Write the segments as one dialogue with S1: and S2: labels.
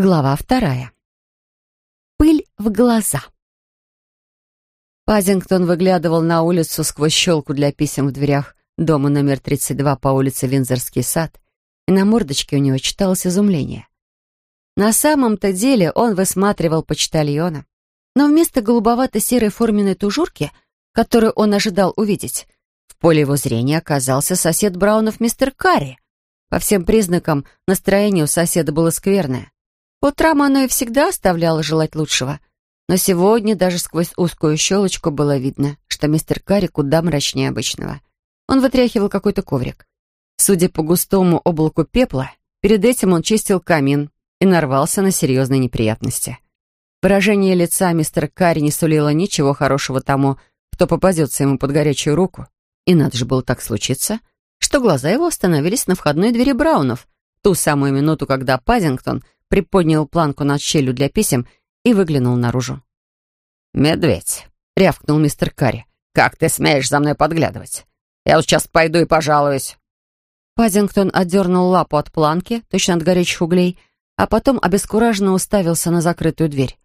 S1: Глава вторая. Пыль в глаза. Пазингтон выглядывал на улицу сквозь щелку для писем в дверях дома номер 32 по улице Винзорский сад, и на мордочке у него читалось изумление. На самом-то деле он высматривал почтальона, но вместо голубовато-серой форменной тужурки, которую он ожидал увидеть, в поле его зрения оказался сосед Браунов мистер Карри. По всем признакам настроение у соседа было скверное. По утрам оно и всегда оставляло желать лучшего. Но сегодня даже сквозь узкую щелочку было видно, что мистер Карри куда мрачнее обычного. Он вытряхивал какой-то коврик. Судя по густому облаку пепла, перед этим он чистил камин и нарвался на серьезные неприятности. Выражение лица мистера Карри не сулило ничего хорошего тому, кто попадется ему под горячую руку. И надо же было так случиться, что глаза его остановились на входной двери Браунов, ту самую минуту, когда Пазингтон — приподнял планку над щелью для писем и выглянул наружу.
S2: «Медведь», — рявкнул мистер Карри, — «как ты смеешь за мной подглядывать? Я сейчас пойду и пожалуюсь».
S1: Паддингтон отдернул лапу от планки, точно от горячих углей, а потом обескураженно уставился на закрытую дверь.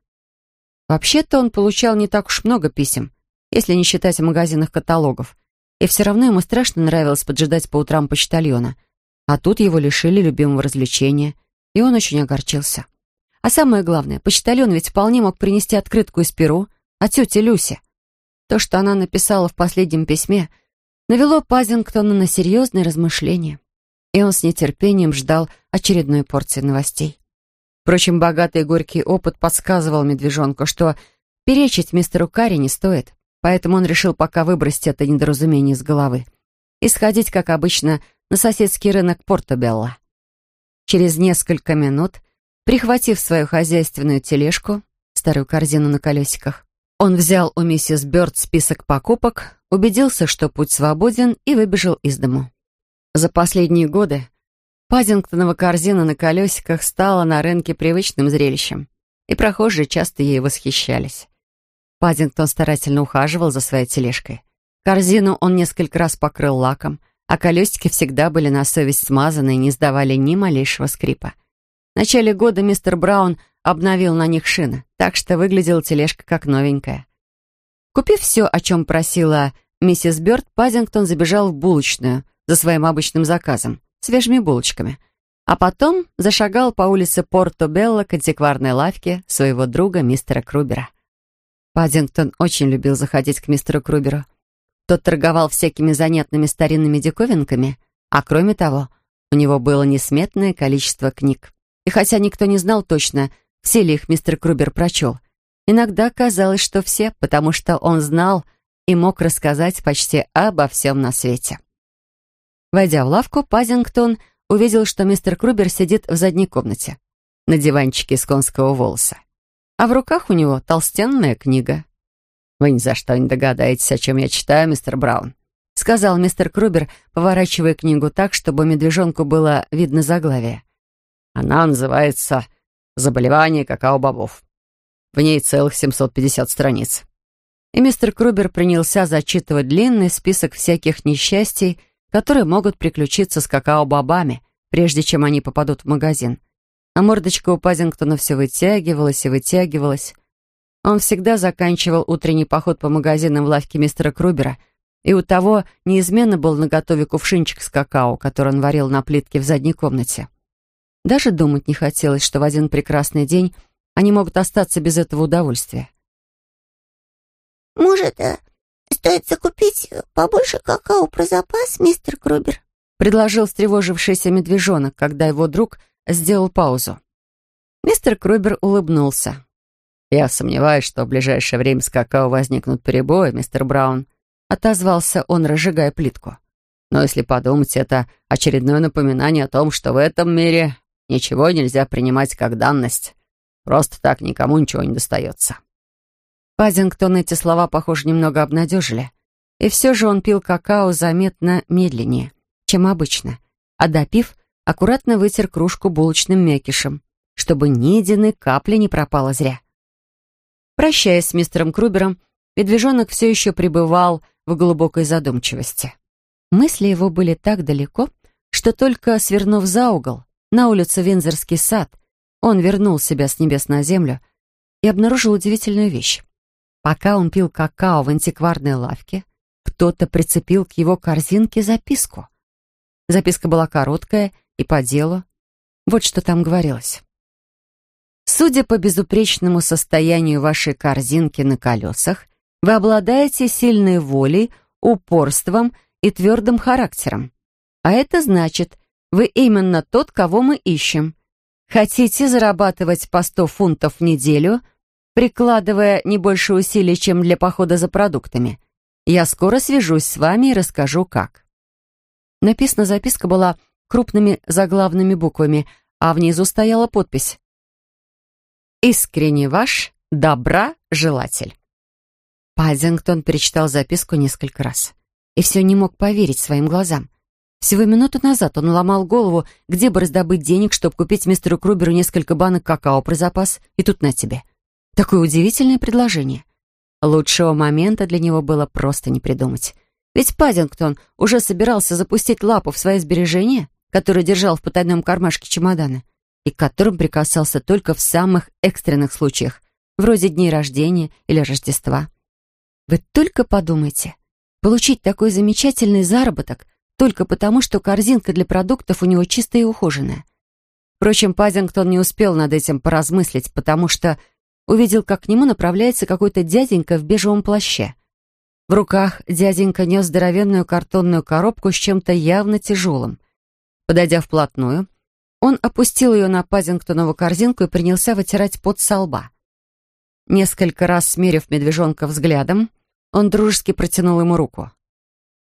S1: Вообще-то он получал не так уж много писем, если не считать в магазинах каталогов, и все равно ему страшно нравилось поджидать по утрам почтальона. А тут его лишили любимого развлечения, и он очень огорчился. А самое главное, почтальон ведь вполне мог принести открытку из Перу от тети Люси. То, что она написала в последнем письме, навело Пазингтона на серьезные размышления, и он с нетерпением ждал очередной порции новостей. Впрочем, богатый и горький опыт подсказывал медвежонку, что перечить мистеру Карри не стоит, поэтому он решил пока выбросить это недоразумение из головы и сходить, как обычно, на соседский рынок Портобелла. Через несколько минут, прихватив свою хозяйственную тележку, старую корзину на колесиках, он взял у миссис Бёрд список покупок, убедился, что путь свободен, и выбежал из дому. За последние годы Пазингтонова корзина на колесиках стала на рынке привычным зрелищем, и прохожие часто ей восхищались. Паддингтон старательно ухаживал за своей тележкой. Корзину он несколько раз покрыл лаком — а колесики всегда были на совесть смазаны и не сдавали ни малейшего скрипа. В начале года мистер Браун обновил на них шины, так что выглядела тележка как новенькая. Купив все, о чем просила миссис Бёрд, Пазингтон забежал в булочную за своим обычным заказом, свежими булочками, а потом зашагал по улице Порто-Белло к антикварной лавке своего друга мистера Крубера. Паддингтон очень любил заходить к мистеру Круберу. Тот торговал всякими занятными старинными диковинками, а кроме того, у него было несметное количество книг. И хотя никто не знал точно, все ли их мистер Крубер прочел, иногда казалось, что все, потому что он знал и мог рассказать почти обо всем на свете. Войдя в лавку, Пазингтон увидел, что мистер Крубер сидит в задней комнате, на диванчике из конского волоса, а в руках у него толстенная книга. «Вы ни за что не догадаетесь, о чем я читаю, мистер Браун», — сказал мистер Крубер, поворачивая книгу так, чтобы медвежонку было видно заглавие. «Она называется «Заболевание какао-бобов». В ней целых 750 страниц». И мистер Крубер принялся зачитывать длинный список всяких несчастий, которые могут приключиться с какао-бобами, прежде чем они попадут в магазин. А мордочка у Пазингтона все вытягивалась и вытягивалась. Он всегда заканчивал утренний поход по магазинам в лавке мистера Крубера, и у того неизменно был наготове кувшинчик с какао, который он варил на плитке в задней комнате. Даже думать не хотелось, что в один прекрасный день они могут остаться без этого удовольствия.
S3: «Может, э, стоит закупить побольше какао про запас, мистер Крубер?»
S1: предложил встревожившийся медвежонок, когда его друг сделал паузу. Мистер Крубер улыбнулся. «Я сомневаюсь, что в ближайшее время с какао возникнут перебои, мистер Браун», отозвался он, разжигая плитку. «Но если подумать, это очередное напоминание о том, что в этом мире ничего нельзя принимать как данность. Просто так никому ничего не достается». Пазингтон эти слова, похоже, немного обнадежили. И все же он пил какао заметно медленнее, чем обычно, а допив, аккуратно вытер кружку булочным мякишем, чтобы ни единой капли не пропало зря. Прощаясь с мистером Крубером, медвежонок все еще пребывал в глубокой задумчивости. Мысли его были так далеко, что только свернув за угол, на улицу Винзорский сад, он вернул себя с небес на землю и обнаружил удивительную вещь. Пока он пил какао в антикварной лавке, кто-то прицепил к его корзинке записку. Записка была короткая и по делу. Вот что там говорилось. «Судя по безупречному состоянию вашей корзинки на колесах, вы обладаете сильной волей, упорством и твердым характером. А это значит, вы именно тот, кого мы ищем. Хотите зарабатывать по 100 фунтов в неделю, прикладывая не больше усилий, чем для похода за продуктами? Я скоро свяжусь с вами и расскажу, как. Написана записка была крупными заглавными буквами, а внизу стояла подпись «Искренне ваш, добра желатель». Паддингтон перечитал записку несколько раз и все не мог поверить своим глазам. Всего минуту назад он ломал голову, где бы раздобыть денег, чтобы купить мистеру Круберу несколько банок какао про запас, и тут на тебе. Такое удивительное предложение. Лучшего момента для него было просто не придумать. Ведь Паддингтон уже собирался запустить лапу в свои сбережения, которые держал в потайном кармашке чемодана, и к которым прикасался только в самых экстренных случаях, вроде дней рождения или Рождества. Вы только подумайте, получить такой замечательный заработок только потому, что корзинка для продуктов у него чистая и ухоженная. Впрочем, Пазингтон не успел над этим поразмыслить, потому что увидел, как к нему направляется какой-то дяденька в бежевом плаще. В руках дяденька нес здоровенную картонную коробку с чем-то явно тяжелым. Подойдя вплотную, он опустил ее на Пазингтонову корзинку и принялся вытирать пот со лба. Несколько раз смерив медвежонка взглядом, он дружески протянул ему руку.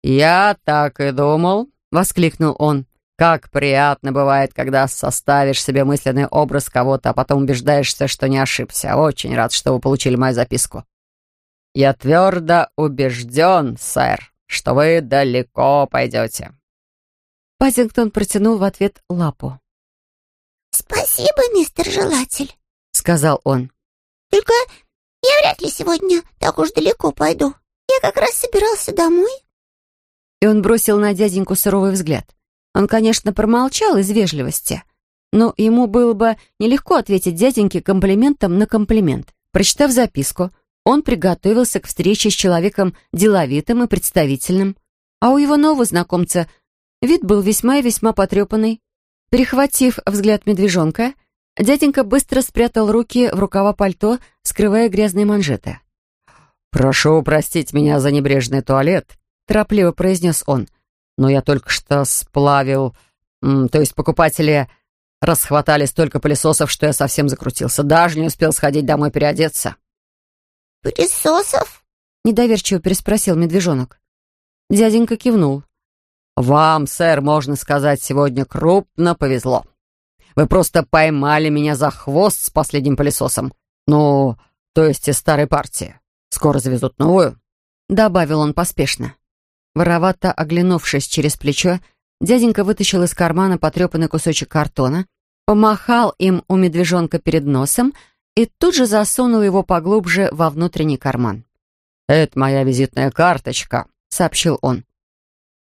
S1: «Я так и думал», — воскликнул он. «Как приятно бывает, когда составишь себе мысленный образ кого-то, а потом убеждаешься, что не ошибся. Очень рад, что вы получили мою записку. Я твердо убежден, сэр, что вы далеко пойдете». Пазингтон протянул в ответ лапу.
S3: «Спасибо, мистер Желатель», —
S1: сказал он.
S3: «Только я вряд ли сегодня так уж далеко пойду. Я как раз собирался домой».
S1: И он бросил на дяденьку суровый взгляд. Он, конечно, промолчал из вежливости, но ему было бы нелегко ответить дяденьке комплиментом на комплимент. Прочитав записку, он приготовился к встрече с человеком деловитым и представительным, а у его нового знакомца вид был весьма и весьма потрепанный. Перехватив взгляд медвежонка, дяденька быстро спрятал руки в рукава пальто, скрывая грязные манжеты.
S2: «Прошу простить меня за небрежный туалет», торопливо произнес он. «Но я только что сплавил... То есть покупатели расхватали столько пылесосов, что я совсем закрутился. Даже не успел сходить домой переодеться».
S3: «Пылесосов?»
S1: — недоверчиво переспросил медвежонок. Дяденька кивнул.
S2: «Вам, сэр, можно сказать, сегодня крупно повезло. Вы просто поймали меня за хвост с последним пылесосом. Ну, то есть из старой партии. Скоро завезут новую», — добавил он поспешно.
S1: Воровато оглянувшись через плечо, дяденька вытащил из кармана потрепанный кусочек картона, помахал им у медвежонка перед носом и тут же засунул его поглубже во внутренний карман.
S2: «Это моя визитная карточка», — сообщил он.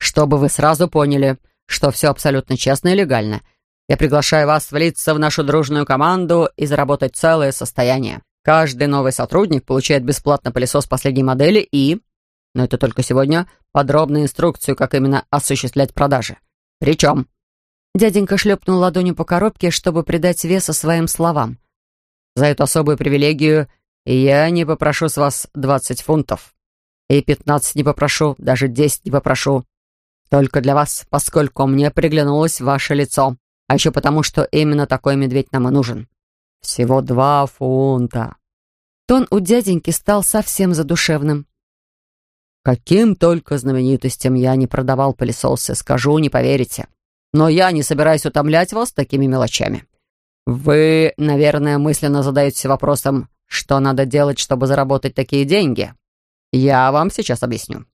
S2: «Чтобы вы сразу поняли, что все абсолютно честно и легально. Я приглашаю вас влиться в нашу дружную команду и заработать целое состояние. Каждый новый сотрудник получает бесплатно пылесос последней модели и но это только сегодня, подробную инструкцию, как именно осуществлять продажи. Причем...»
S1: Дяденька шлепнул ладонью по коробке, чтобы придать веса своим словам.
S2: «За эту особую привилегию я не попрошу с вас 20 фунтов. И 15 не попрошу, даже 10 не попрошу. Только для вас, поскольку мне приглянулось ваше лицо. А еще потому, что именно такой медведь нам и нужен. Всего два фунта».
S1: Тон у дяденьки стал совсем задушевным.
S2: Каким только знаменитостям я не продавал пылесосы, скажу, не поверите. Но я не собираюсь утомлять вас такими мелочами. Вы, наверное, мысленно задаетесь вопросом, что надо делать, чтобы заработать такие деньги. Я вам сейчас объясню.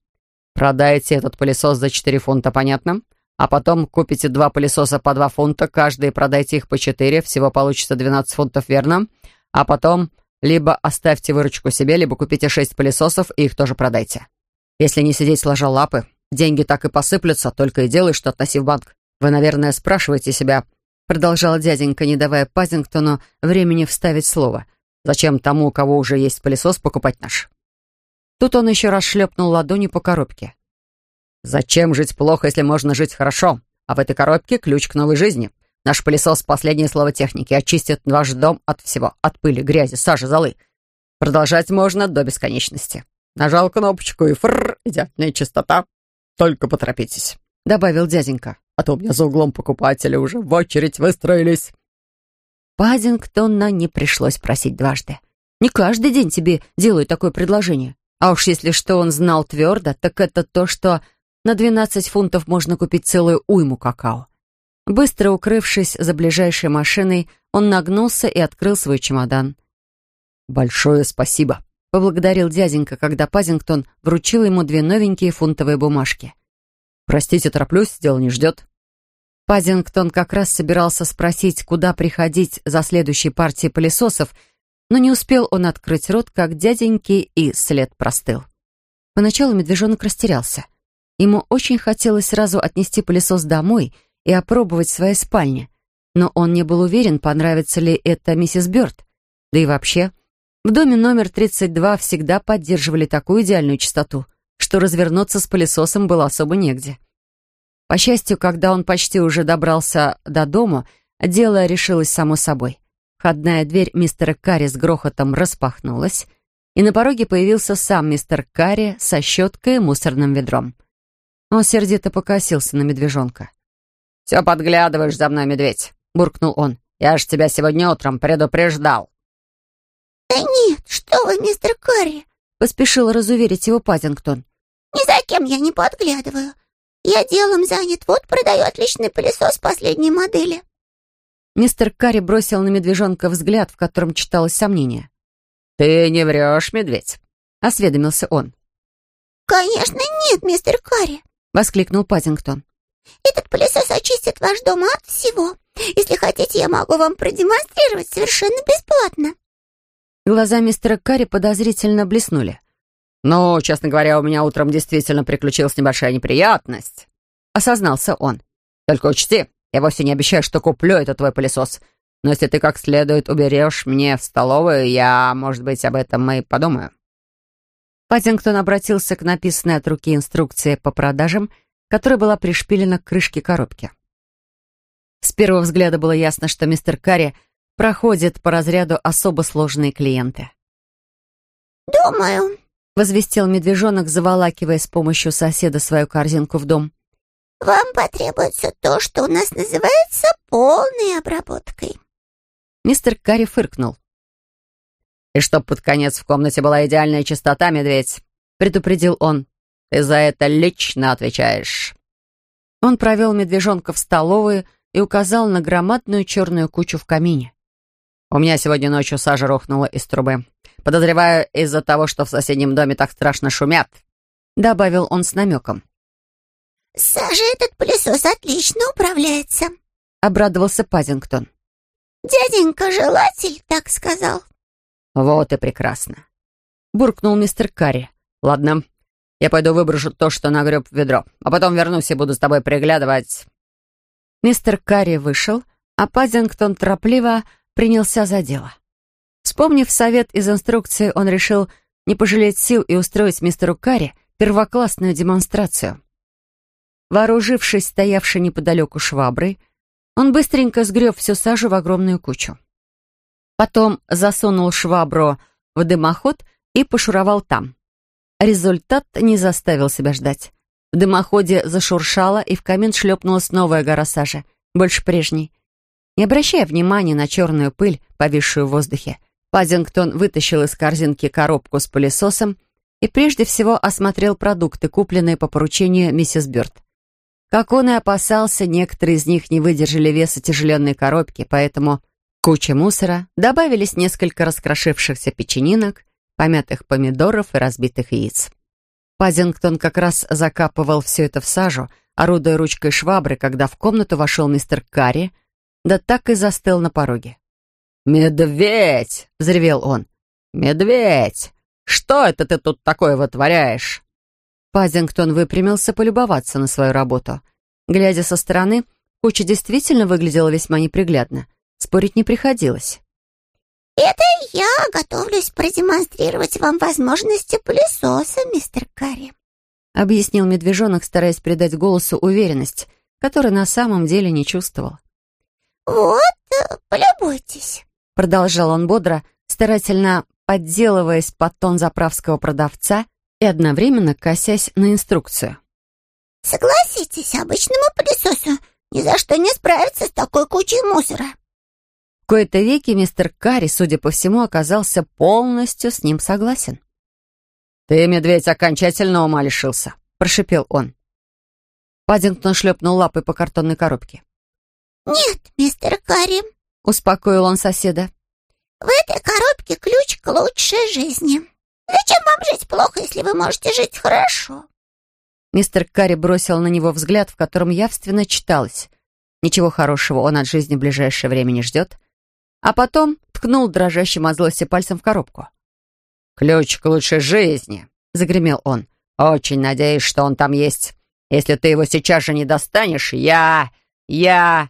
S2: Продайте этот пылесос за 4 фунта, понятно? А потом купите два пылесоса по 2 фунта, каждый и продайте их по 4, всего получится 12 фунтов, верно? А потом либо оставьте выручку себе, либо купите 6 пылесосов и их тоже продайте. Если не сидеть сложа лапы, деньги так и посыплются, только и делай, что относи в банк. Вы, наверное, спрашиваете себя,
S1: продолжал дяденька, не давая Пазингтону времени вставить слово. «Зачем тому, у кого уже есть пылесос, покупать наш?» Тут он еще раз шлепнул ладонью по коробке. «Зачем жить плохо, если можно жить хорошо? А в этой коробке ключ к новой жизни. Наш пылесос — последнее слово техники, очистит ваш дом от всего, от пыли, грязи, сажи, золы. Продолжать можно до бесконечности. Нажал кнопочку и фррр, идеальная чистота. Только поторопитесь», — добавил дяденька. «А то у меня за углом покупатели уже в очередь выстроились». Паддингтона не пришлось просить дважды. Не каждый день тебе делают такое предложение. А уж если что он знал твердо, так это то, что на 12 фунтов можно купить целую уйму какао. Быстро укрывшись за ближайшей машиной, он нагнулся и открыл свой чемодан.
S2: «Большое спасибо», — поблагодарил дяденька, когда Пазингтон вручил ему две новенькие фунтовые бумажки. «Простите, тороплюсь, дело не ждет».
S1: Пазингтон как раз собирался спросить, куда приходить за следующей партией пылесосов, но не успел он открыть рот, как дяденьки и след простыл. Поначалу медвежонок растерялся. Ему очень хотелось сразу отнести пылесос домой и опробовать в своей спальне, но он не был уверен, понравится ли это миссис Бёрд. Да и вообще, в доме номер 32 всегда поддерживали такую идеальную чистоту, что развернуться с пылесосом было особо негде. По счастью, когда он почти уже добрался до дома, дело решилось само собой. Входная дверь мистера Карри с грохотом распахнулась, и на пороге появился сам мистер Карри со щеткой и мусорным ведром. Он сердито покосился на медвежонка.
S2: «Все подглядываешь за мной, медведь», — буркнул он. «Я ж тебя сегодня утром предупреждал».
S3: «Да нет, что вы, мистер Карри», —
S1: поспешил разуверить его Паддингтон.
S3: «Ни за кем я не подглядываю. Я делом занят, вот продаю отличный пылесос последней модели».
S1: Мистер Карри бросил на медвежонка взгляд, в котором читалось сомнение.
S2: «Ты не врешь, медведь?» — осведомился он.
S3: «Конечно нет, мистер Карри!»
S1: — воскликнул Паттингтон.
S3: «Этот пылесос очистит ваш дом от всего. Если хотите, я могу вам продемонстрировать совершенно бесплатно».
S1: Глаза мистера Карри подозрительно блеснули.
S2: «Ну, честно говоря, у меня утром действительно приключилась небольшая неприятность», — осознался он. «Только учти, я вовсе не обещаю, что куплю этот твой пылесос. Но если ты как следует уберешь мне в столовую, я, может быть, об этом и подумаю».
S1: Паттингтон обратился к написанной от руки инструкции по продажам, которая была пришпилена к крышке коробки. С первого взгляда было ясно, что мистер Карри проходит по разряду особо сложные клиенты.
S3: «Думаю», —
S1: возвестил медвежонок, заволакивая с помощью соседа свою корзинку в дом.
S3: «Вам потребуется то, что у нас называется полной обработкой».
S1: Мистер Карри фыркнул.
S2: «И чтоб под конец в комнате была идеальная чистота, медведь», — предупредил он. «Ты за это лично отвечаешь».
S1: Он провел медвежонка в столовую и указал на громадную черную кучу в камине.
S2: «У меня сегодня ночью сажа рухнула из трубы. Подозреваю, из-за того, что в соседнем доме так страшно шумят», — добавил он с намеком.
S3: «Сажа этот пылесос отлично управляется», —
S1: обрадовался Пазингтон.
S3: «Дяденька желатель так сказал».
S2: «Вот и прекрасно», — буркнул мистер Карри. «Ладно, я пойду выброшу то, что нагреб в ведро, а потом вернусь и буду с тобой приглядывать».
S1: Мистер Карри вышел, а Пазингтон торопливо принялся за дело. Вспомнив совет из инструкции, он решил не пожалеть сил и устроить мистеру Карри первоклассную демонстрацию. Вооружившись стоявшей неподалеку шваброй, он быстренько сгреб всю сажу в огромную кучу. Потом засунул швабру в дымоход и пошуровал там. Результат не заставил себя ждать. В дымоходе зашуршало, и в камин шлепнулась новая гора сажи, больше прежней. Не обращая внимания на черную пыль, повисшую в воздухе, Паддингтон вытащил из корзинки коробку с пылесосом и прежде всего осмотрел продукты, купленные по поручению миссис Бёрд. Как он и опасался, некоторые из них не выдержали веса тяжеленной коробки, поэтому куча мусора, добавились несколько раскрошившихся печенинок, помятых помидоров и разбитых яиц. Пазингтон как раз закапывал все это в сажу, орудуя ручкой швабры, когда в комнату вошел мистер Карри, да так и застыл на пороге.
S2: «Медведь!» — взревел он. «Медведь! Что это ты тут такое вытворяешь?»
S1: Пазингтон выпрямился полюбоваться на свою работу. Глядя со стороны, куча действительно выглядела весьма неприглядно. Спорить не приходилось.
S3: «Это я готовлюсь продемонстрировать вам возможности пылесоса, мистер Карри»,
S1: объяснил медвежонок, стараясь придать голосу уверенность, которой на самом деле не чувствовал.
S3: «Вот, полюбуйтесь», —
S1: продолжал он бодро, старательно подделываясь под тон заправского продавца и одновременно косясь на инструкцию.
S3: «Согласитесь, обычному пылесосу ни за что не справиться с такой кучей мусора».
S1: В кои-то веки мистер Карри, судя по всему, оказался полностью с ним согласен.
S2: «Ты, медведь, окончательно ума лишился», — прошипел он.
S1: Паддингтон шлепнул лапой по картонной коробке.
S3: «Нет, мистер Карри», —
S1: успокоил он соседа.
S3: «В этой коробке ключ к лучшей жизни. Зачем вам жить плохо, если вы можете жить хорошо?»
S1: Мистер Карри бросил на него взгляд, в котором явственно читалось. Ничего хорошего он от жизни в ближайшее время не ждет. А потом ткнул дрожащим от злости пальцем в коробку.
S2: «Ключ к лучшей жизни», — загремел он. «Очень надеюсь, что он там есть. Если ты его сейчас же не достанешь, я... я...»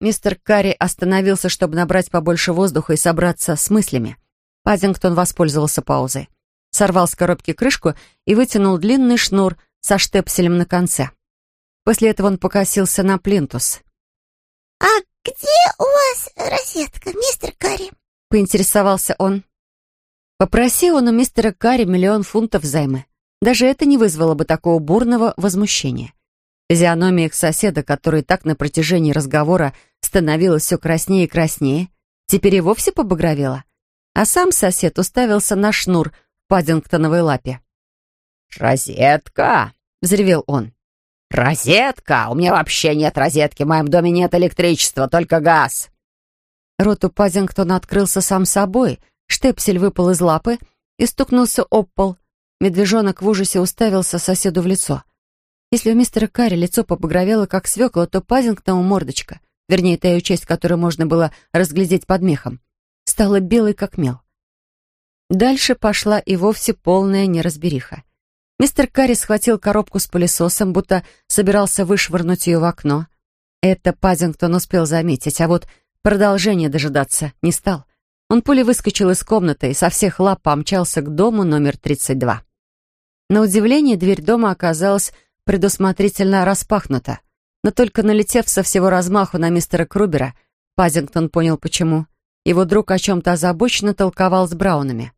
S1: Мистер Карри остановился, чтобы набрать побольше воздуха и собраться с мыслями. Пазингтон воспользовался паузой. Сорвал с коробки крышку и вытянул длинный шнур со штепселем на конце. После этого он покосился на плинтус.
S3: «А где у вас розетка, мистер Карри?»
S1: — поинтересовался он. Попроси он у мистера Карри миллион фунтов займы. Даже это не вызвало бы такого бурного возмущения. Физиономия их соседа, который так на протяжении разговора становилась все краснее и краснее, теперь и вовсе побагровела. А сам сосед уставился на шнур паддингтоновой лапе.
S2: «Розетка!» — взревел он. «Розетка! У меня вообще нет розетки, в моем доме нет электричества, только газ!»
S1: Рот у Паддингтона открылся сам собой — Штепсель выпал из лапы и стукнулся об пол. Медвежонок в ужасе уставился соседу в лицо. Если у мистера Карри лицо побагровело, как свекла, то Пазингтону мордочка, вернее, та ее часть, которую можно было разглядеть под мехом, стала белой, как мел. Дальше пошла и вовсе полная неразбериха. Мистер Карри схватил коробку с пылесосом, будто собирался вышвырнуть ее в окно. Это Пазингтон успел заметить, а вот продолжение дожидаться не стал. Он пулей выскочил из комнаты и со всех лап помчался к дому номер 32. На удивление, дверь дома оказалась предусмотрительно распахнута, но только налетев со всего размаху на мистера Крубера, Пазингтон понял, почему. Его друг о чем-то озабоченно толковал с Браунами.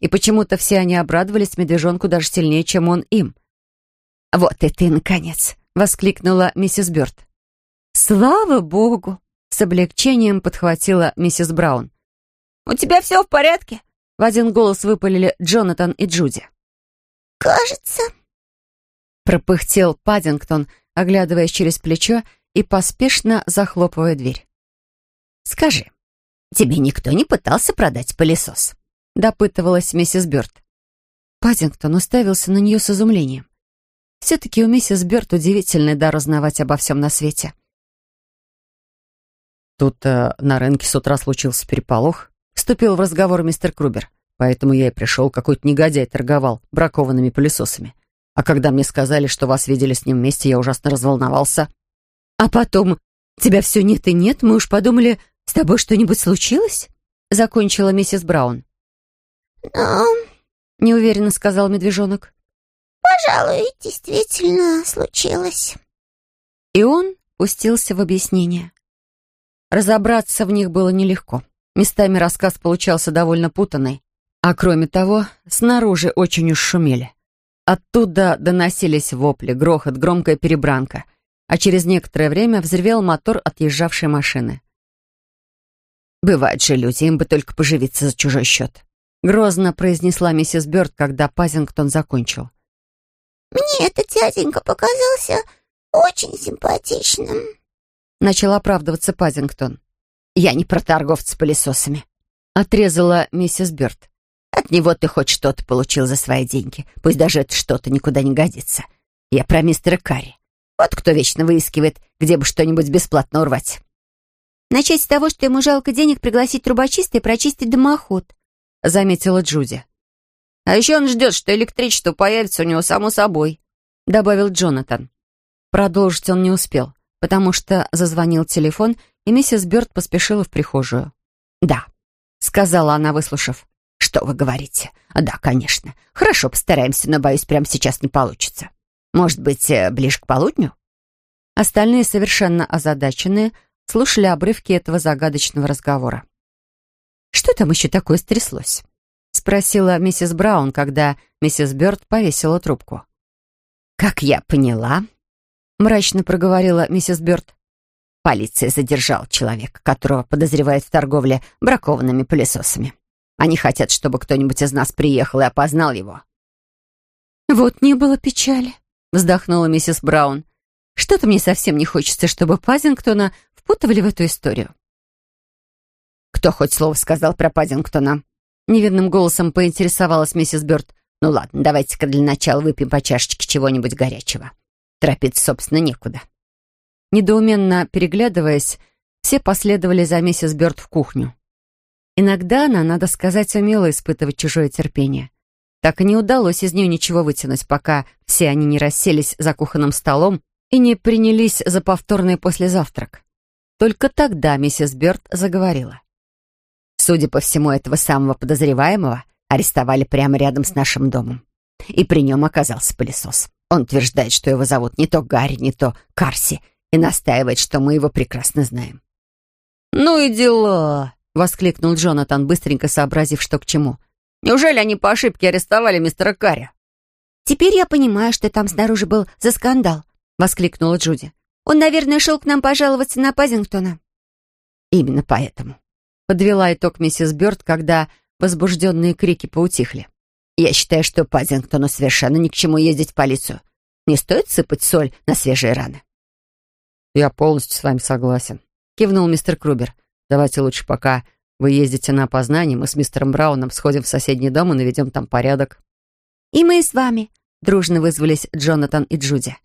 S1: И почему-то все они обрадовались медвежонку даже сильнее, чем он им. «Вот и ты, наконец!» — воскликнула миссис Бёрд. «Слава богу!» — с облегчением подхватила миссис Браун.
S3: «У тебя все в порядке?»
S1: В один голос выпалили Джонатан и Джуди.
S3: «Кажется...»
S1: Пропыхтел Паддингтон, оглядываясь через плечо и поспешно захлопывая дверь.
S3: «Скажи, тебе никто не пытался продать пылесос?»
S1: Допытывалась миссис Бёрд. Паддингтон уставился на нее с изумлением. Все-таки у миссис Бёрд удивительный дар узнавать обо всем на свете.
S2: Тут э, на рынке с утра случился переполох.
S1: Вступил в разговор мистер Крубер.
S2: Поэтому я и пришел, какой-то негодяй торговал бракованными пылесосами. А когда мне сказали, что вас видели с ним вместе, я ужасно разволновался.
S1: А потом, тебя все нет и нет, мы уж подумали, с тобой что-нибудь случилось? Закончила миссис Браун.
S3: «Ну...»
S1: — неуверенно сказал медвежонок.
S3: «Пожалуй, действительно случилось».
S1: И он пустился в объяснение. Разобраться в них было нелегко. Местами рассказ получался довольно путанный. А кроме того, снаружи очень уж шумели. Оттуда доносились вопли, грохот, громкая перебранка. А через некоторое время взревел мотор отъезжавшей машины.
S2: «Бывают же люди, им бы только поживиться за чужой счет», — грозно произнесла миссис Бёрд, когда Пазингтон закончил.
S3: «Мне этот дяденька показался очень симпатичным», —
S1: начал оправдываться Пазингтон.
S2: «Я не про торговца пылесосами», —
S1: отрезала миссис Бёрд.
S2: «От него ты хоть что-то получил за свои деньги, пусть даже это что-то никуда не годится. Я про мистера Карри. Вот кто вечно выискивает, где бы что-нибудь бесплатно урвать».
S3: «Начать с того, что ему жалко денег пригласить трубочиста и прочистить дымоход», —
S1: заметила Джуди.
S2: «А еще он ждет, что электричество появится у него само собой», — добавил Джонатан.
S1: Продолжить он не успел. потому что зазвонил телефон, и миссис Бёрд поспешила в прихожую.
S2: «Да», — сказала она, выслушав. «Что вы говорите? Да, конечно. Хорошо, постараемся, но, боюсь, прямо сейчас не получится. Может быть, э, ближе к полудню?»
S1: Остальные, совершенно озадаченные, слушали обрывки этого загадочного разговора. «Что там еще такое стряслось?» — спросила миссис Браун, когда миссис Бёрд повесила трубку.
S2: «Как я поняла», — мрачно проговорила миссис Бёрд, полиция задержала человека, которого подозревает в торговле бракованными пылесосами. Они хотят, чтобы кто-нибудь из нас приехал и опознал его».
S1: «Вот не было печали», — вздохнула миссис Браун. «Что-то мне совсем не хочется, чтобы Пазингтона впутывали в эту историю».
S2: «Кто хоть слово сказал про Паддингтона?» Невидным голосом поинтересовалась миссис Бёрд. «Ну ладно, давайте-ка для начала выпьем по чашечке чего-нибудь горячего. Торопиться, собственно, некуда».
S1: Недоуменно переглядываясь, все последовали за миссис Бёрд в кухню. Иногда она, надо сказать, умела испытывать чужое терпение. Так и не удалось из нее ничего вытянуть, пока все они не расселись за кухонным столом и не принялись за повторный послезавтрак. Только тогда миссис Бёрд заговорила.
S2: Судя по всему, этого самого подозреваемого арестовали прямо рядом с нашим домом. И при нем оказался пылесос. Он утверждает, что его зовут не то Гарри, не то Карси, и настаивает, что мы его прекрасно знаем.
S1: «Ну и дела!» — воскликнул Джонатан, быстренько сообразив, что к чему. «Неужели они по ошибке арестовали мистера Карри?»
S3: «Теперь я понимаю, что там снаружи был за скандал», — воскликнула Джуди. «Он, наверное, шел к нам пожаловаться на Пазингтона».
S2: «Именно поэтому»,
S1: Подвела итог миссис Бёрд, когда возбужденные крики поутихли.
S2: «Я считаю, что Паддингтону совершенно ни к чему ездить в полицию. Не стоит сыпать соль на свежие раны».
S4: «Я полностью с вами согласен», — кивнул мистер Крубер. «Давайте лучше пока вы ездите на опознание, мы с мистером Брауном сходим в соседний дом и наведем там порядок».
S3: «И мы с вами», —
S1: дружно вызвались Джонатан и Джуди.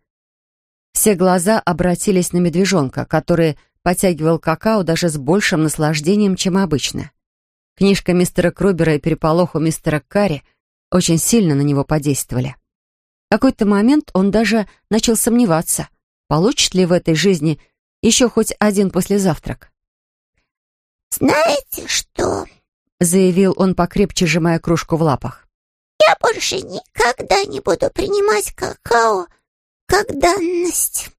S1: Все глаза обратились на медвежонка, который потягивал какао даже с большим наслаждением, чем обычно. Книжка мистера Крубера и переполох у мистера Карри очень сильно на него подействовали. В какой-то момент он даже начал сомневаться, получит ли в этой жизни еще хоть один послезавтрак.
S3: «Знаете что?»
S1: — заявил он, покрепче сжимая кружку в лапах.
S3: «Я больше никогда не буду принимать какао как данность».